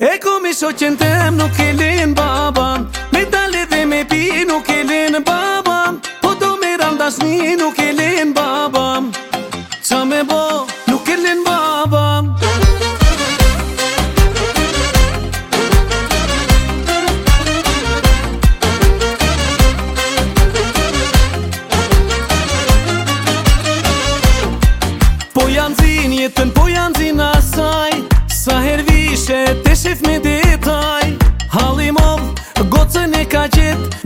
E ku mi shoqen tem nuk e lin baba Me dalë dhe me pi nuk e lin baba Po do me randas mi nuk e lin baba Qa me bo nuk e lin baba Po janë zin jetën, po janë zin asaj Sa her vishet gjocën e ka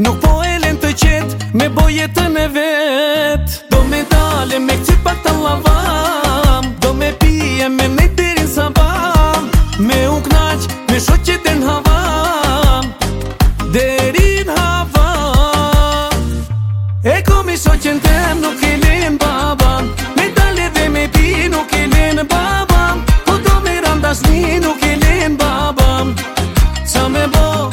Nuk po elen të qet Me bojetën e vet Do me dale me këtë pa të lavam Do me pije me me tërin sa bam Me u knaqë, me shoqit e në havam Derin havam E komi shoqen tem nuk e len babam Me dale dhe me pi nuk e len babam Po do me randas ni nuk e len babam Sa me bo,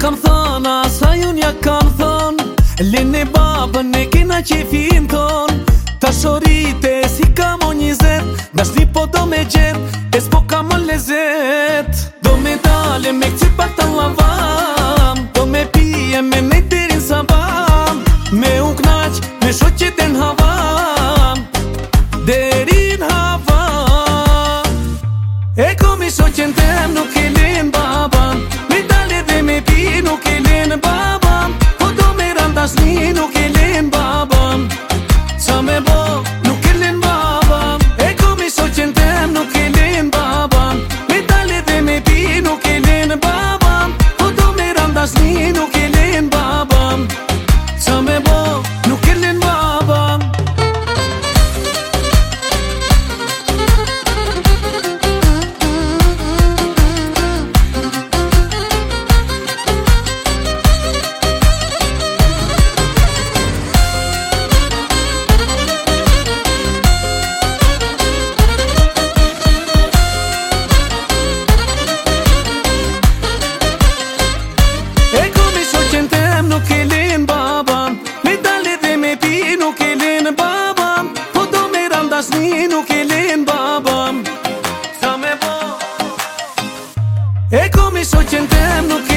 kam thon, asaj ju nja kam thon Lini babën e kina që i fin ton Ta shorite si kam o një zet Nash një po do me gjet, e s'po ka mo lezet Do me dale me këci pak të lavam Do me pije me me tirin sa bam Me u knaq, me shoqit e në havam Derin havam E komi shoqen të nuk e lezet que mis ochenta no